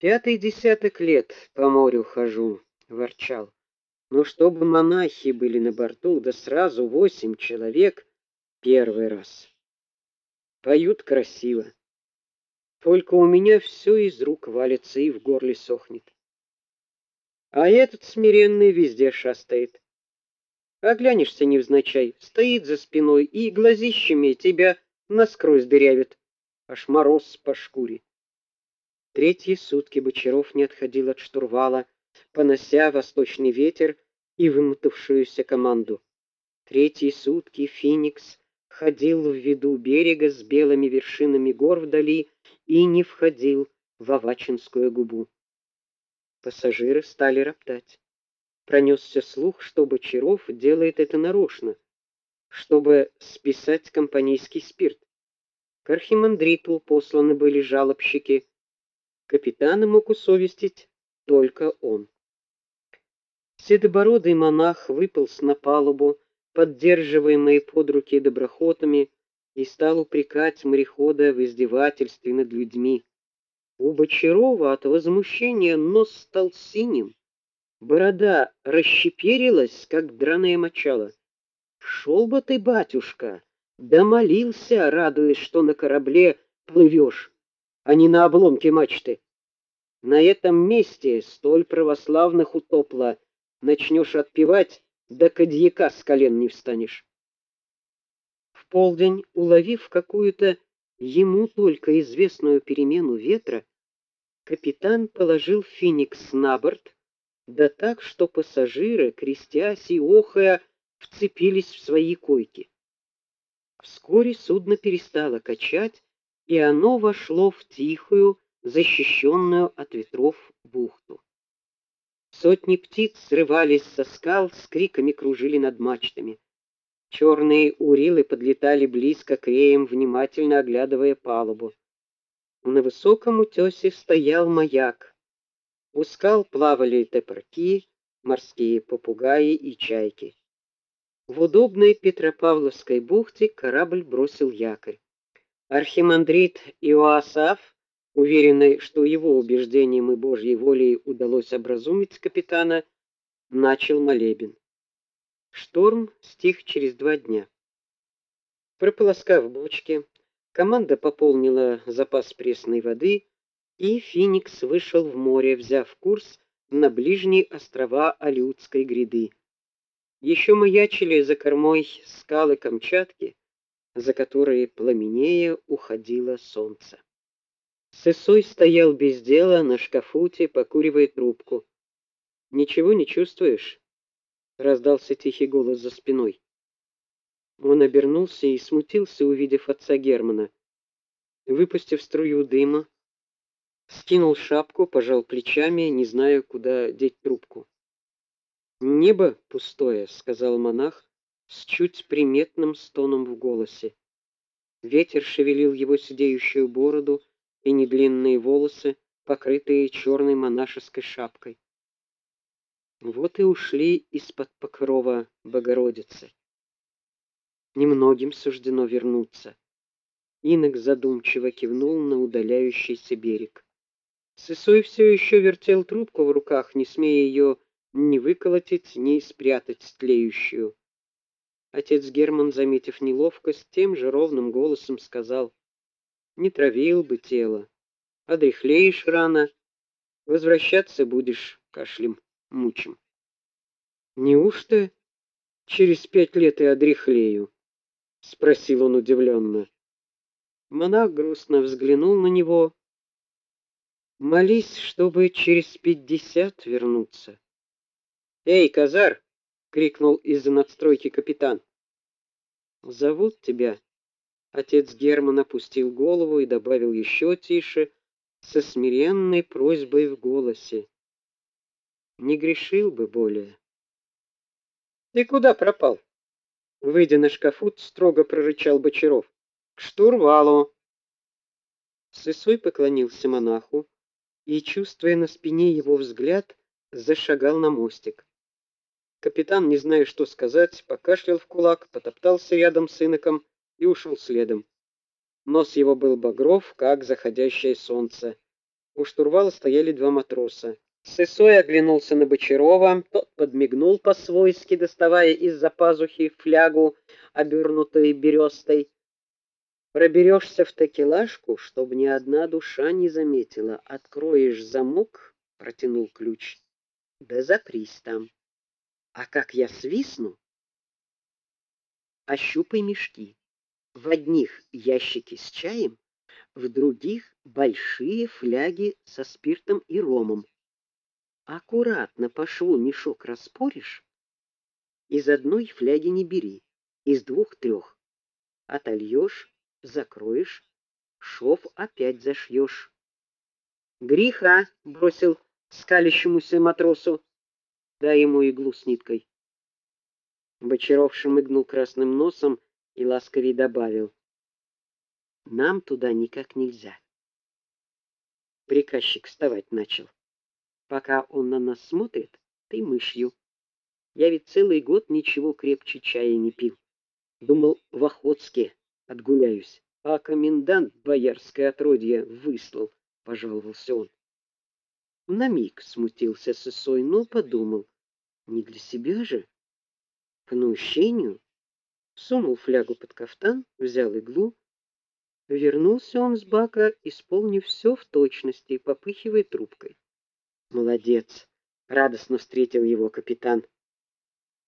Пятый десяток лет по морю хожу, ворчал. Но чтобы монахи были на борту, да сразу восемь человек первый раз. Поют красиво. Только у меня все из рук валится и в горле сохнет. А этот смиренный везде шастает. Оглянешься невзначай, стоит за спиной и глазищами тебя насквозь дырявит, аж мороз по шкуре. Третьи сутки Бочаров не отходил от штурвала, понося восточный ветер и вымотавшуюся команду. Третьи сутки Феникс ходил в виду берега с белыми вершинами гор вдали и не входил в Авачинскую губу. Пассажиры стали роптать. Пронесся слух, что Бочаров делает это нарочно, чтобы списать компанейский спирт. К архимандриту посланы были жалобщики. Капитана мог усовестить только он. Седобородый монах выполз на палубу, поддерживаемый под руки доброхотами, и стал упрекать морехода в издевательстве над людьми. У Бочарова от возмущения нос стал синим, борода расщеперилась, как драное мочало. Шел бы ты, батюшка, да молился, радуясь, что на корабле плывешь, а не на обломке мачты. На этом месте столь православных утопло, начнешь отпевать, да кадьяка с колен не встанешь. В полдень, уловив какую-то ему только известную перемену ветра, капитан положил Феникс на борт, да так, что пассажиры, крестясь и охая, вцепились в свои койки. Вскоре судно перестало качать, и оно вошло в тихую, защищенную от ветров бухту. Сотни птиц срывались со скал, с криками кружили над мачтами. Черные урилы подлетали близко к реям, внимательно оглядывая палубу. На высоком утёсе стоял маяк. У скал плавали топорки, морские попугаи и чайки. В удобной Петропавловской бухте корабль бросил якорь. Архимандрит Иоасаф, уверенный, что его убеждением и Божьей волей удалось образумить капитана, начал молебен. Шторм стих через два дня. Прополоскав бочки, команда пополнила запас пресной воды, и Феникс вышел в море, взяв курс на ближние острова Алиутской гряды. Еще маячили за кормой скалы Камчатки, за которые пламенея уходило солнце. Сысой стоял без дела на шкафуте, покуривая трубку. Ничего не чувствуешь? раздался тихий голос за спиной. Он обернулся и смутился, увидев отца Германа. Выпустив струю дыма, скинул шапку, пожал плечами, не зная, куда деть трубку. Небо пустое, сказал монах с чуть приметным стоном в голосе. Ветер шевелил его седеющую бороду и недлинные волосы, покрытые черной монашеской шапкой. Вот и ушли из-под покрова Богородицы. Немногим суждено вернуться. Инок задумчиво кивнул на удаляющийся берег. Сысой все еще вертел трубку в руках, не смея ее ни выколотить, ни спрятать тлеющую. Отец Герман, заметив неловкость, тем же ровным голосом сказал: "Не травил бы тело, одряхлеешь рано, возвращаться будешь кашлем мучим". Неужто через пять лет и одряхлею? спросил он удивленно. Монах грустно взглянул на него. Молись, чтобы через пятьдесят вернуться. "Эй, Казар!" крикнул из-за надстройки капитан. "Зовут тебя?" Отец Герман опустил голову и добавил еще тише, со смиренной просьбой в голосе: "Не грешил бы более". "Ты куда пропал?" Выйдя на шкафут, строго прорычал Бочаров. "К штурвалу". Сысой поклонился монаху и, чувствуя на спине его взгляд, зашагал на мостик. Капитан, не зная, что сказать, покашлял в кулак, потоптался рядом с иноком и ушел следом. Нос его был багров, как заходящее солнце. У штурвала стояли два матроса. Сысой оглянулся на Бочарова, тот подмигнул по-свойски, доставая из-за пазухи флягу, обернутой берестой. Проберешься в такелажку, чтобы ни одна душа не заметила. Откроешь замок, протянул ключ. Да запрись там. А как я свистну, ощупай мешки. В одних ящики с чаем, в других большие фляги со спиртом и ромом. Аккуратно по шву мешок распоришь. Из одной фляги не бери, из двух-трех. Отольешь, закроешь, шов опять зашьешь. Греха бросил скалящемуся матросу. Дай ему иглу с ниткой. Бочаров шмыгнул красным носом и ласковей добавил: Нам туда никак нельзя. Приказчик вставать начал. Пока он на нас смотрит, ты мышью. Я ведь целый год ничего крепче чая не пил. Думал, в Охотске отгуляюсь, а комендант боярское отродье выслал, пожаловался он. На миг смутился Сысой, но подумал, не для себя же. К наущению сунул флягу под кафтан, взял иглу. Вернулся он с бака, исполнив все в точности, попыхивая трубкой. Молодец, радостно встретил его капитан.